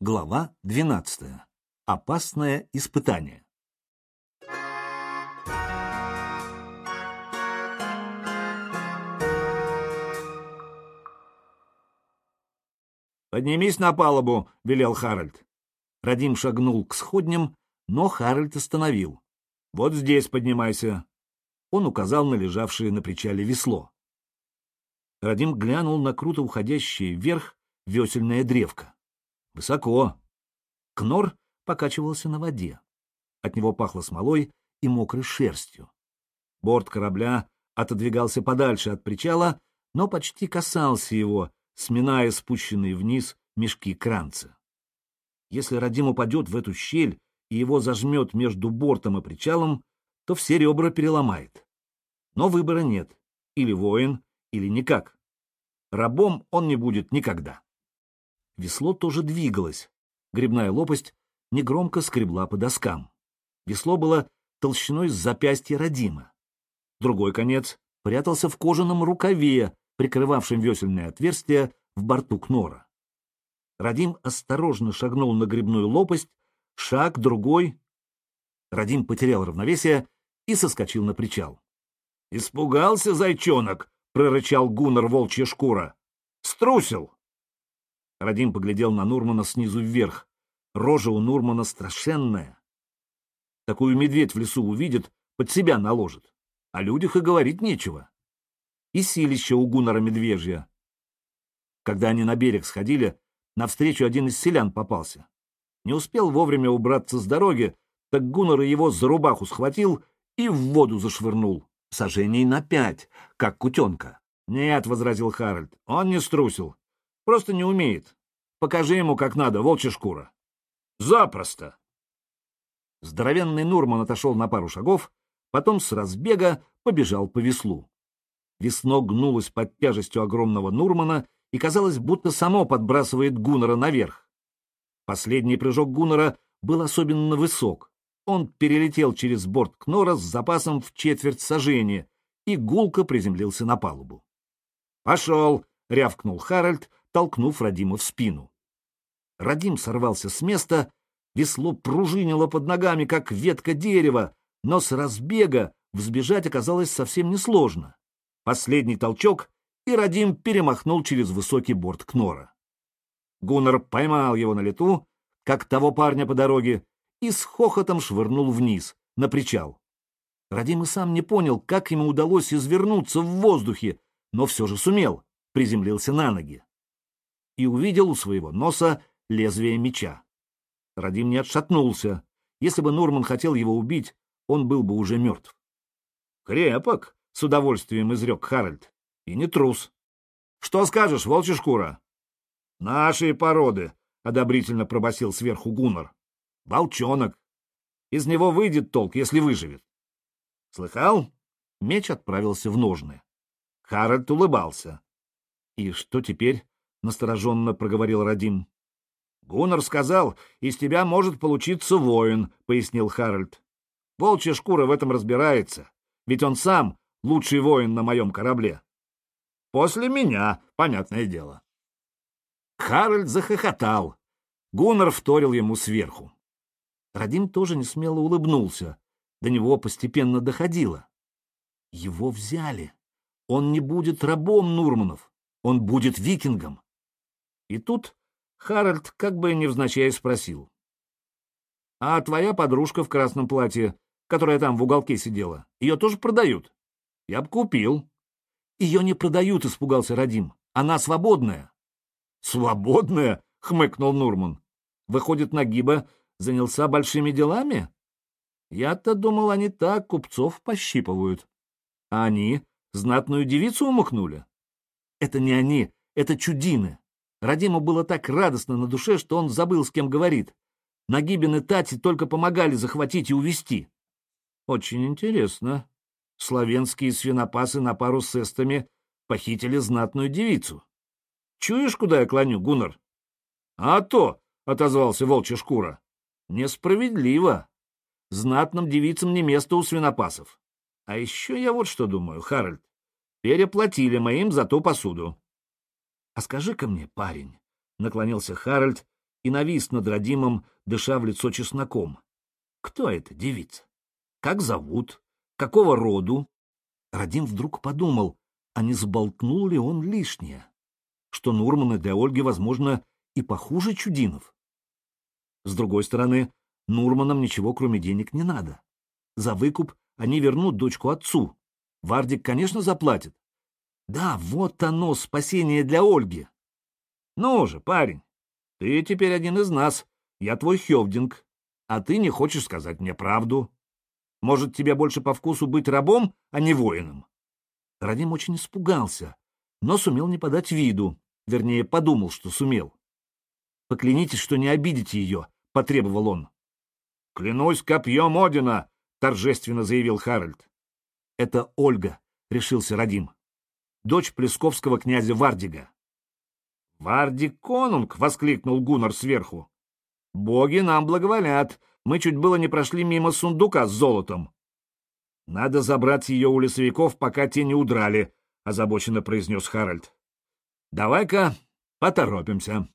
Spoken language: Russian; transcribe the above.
Глава 12. Опасное испытание. «Поднимись на палубу», — велел Харальд. Радим шагнул к сходням, но Харальд остановил. «Вот здесь поднимайся». Он указал на лежавшее на причале весло. Радим глянул на круто уходящее вверх весельная древко. Высоко. Кнор покачивался на воде. От него пахло смолой и мокрой шерстью. Борт корабля отодвигался подальше от причала, но почти касался его, сминая спущенные вниз мешки кранца. Если Радим упадет в эту щель и его зажмет между бортом и причалом, то все ребра переломает. Но выбора нет. Или воин, или никак. Рабом он не будет никогда. Весло тоже двигалось. Грибная лопасть негромко скребла по доскам. Весло было толщиной с запястья Родима. Другой конец прятался в кожаном рукаве, прикрывавшем весельное отверстие в борту Кнора. Радим осторожно шагнул на грибную лопасть, шаг, другой. Радим потерял равновесие и соскочил на причал. — Испугался, зайчонок! — прорычал Гуннар волчья шкура. — Струсил! Радим поглядел на Нурмана снизу вверх. Рожа у Нурмана страшенная. Такую медведь в лесу увидит, под себя наложит. О людях и говорить нечего. И силище у Гуннара медвежья. Когда они на берег сходили, навстречу один из селян попался. Не успел вовремя убраться с дороги, так Гуннар его за рубаху схватил и в воду зашвырнул, сожжений на пять, как кутенка. — Нет, — возразил Харальд, — он не струсил. Просто не умеет. Покажи ему, как надо, волчья шкура. — Запросто. Здоровенный Нурман отошел на пару шагов, потом с разбега побежал по веслу. Весно гнулось под тяжестью огромного Нурмана и казалось, будто само подбрасывает Гуннера наверх. Последний прыжок Гуннера был особенно высок. Он перелетел через борт Кнора с запасом в четверть сажения и гулко приземлился на палубу. «Пошел!» — рявкнул Харальд, толкнув Радима в спину. Радим сорвался с места, весло пружинило под ногами, как ветка дерева, но с разбега взбежать оказалось совсем несложно. Последний толчок, и Радим перемахнул через высокий борт Кнора. Гуннар поймал его на лету, как того парня по дороге, и с хохотом швырнул вниз, на причал. Радим и сам не понял, как ему удалось извернуться в воздухе, но все же сумел, приземлился на ноги. И увидел у своего носа лезвие меча. Радим не отшатнулся. Если бы Нурман хотел его убить, он был бы уже мертв. «Крепок!» — с удовольствием изрек Харальд. И не трус. Что скажешь, волчья шкура? Нашей породы, одобрительно пробасил сверху Гуннар. Волчонок. Из него выйдет толк, если выживет. Слыхал? Меч отправился в ножны. Харальд улыбался. И что теперь? Настороженно проговорил Радим. Гуннар сказал, из тебя может получиться воин, пояснил Харальд. Волчья шкура в этом разбирается, ведь он сам лучший воин на моем корабле. После меня, понятное дело. Харальд захохотал. Гуннар вторил ему сверху. Радим тоже не смело улыбнулся. До него постепенно доходило. Его взяли. Он не будет рабом Нурманов. Он будет викингом. И тут Харальд как бы невзначай спросил. — А твоя подружка в красном платье, которая там в уголке сидела, ее тоже продают? Я бы купил. Ее не продают, испугался Радим. Она свободная. Свободная? хмыкнул Нурман. Выходит, Нагиба занялся большими делами? Я-то думал, они так купцов пощипывают. А они знатную девицу умыкнули? Это не они, это чудины. Радиму было так радостно на душе, что он забыл, с кем говорит. Нагибин и Тати только помогали захватить и увести. Очень интересно, славянские свинопасы на пару с эстами похитили знатную девицу. Чуешь, куда я клоню, Гуннар? — А то, — отозвался волчья шкура, — несправедливо. Знатным девицам не место у свинопасов. А еще я вот что думаю, Харальд. Переплатили моим за ту посуду. — А скажи-ка мне, парень, — наклонился Харальд и навис над Радимом, дыша в лицо чесноком. Кто эта девица? Как зовут? Какого роду? Радим вдруг подумал, а не сболтнул ли он лишнее? Что Нурманы для Ольги, возможно, и похуже Чудинов. С другой стороны, Нурманам ничего, кроме денег, не надо. За выкуп они вернут дочку отцу. Вардик, конечно, заплатит. Да, вот оно, спасение для Ольги. Ну же, парень, ты теперь один из нас. Я твой Хевдинг. А ты не хочешь сказать мне правду. Может, тебе больше по вкусу быть рабом, а не воином? Радим очень испугался, но сумел не подать виду, вернее, подумал, что сумел. «Поклянитесь, что не обидите ее», — потребовал он. «Клянусь копьем Одина», — торжественно заявил Харальд. «Это Ольга», — решился Радим. «Дочь плесковского князя Вардига». «Вардик Конунг!» — воскликнул Гуннар сверху. «Боги нам благоволят. Мы чуть было не прошли мимо сундука с золотом». «Надо забрать ее у лесовиков, пока те не удрали», — озабоченно произнес Харальд. «Давай-ка поторопимся».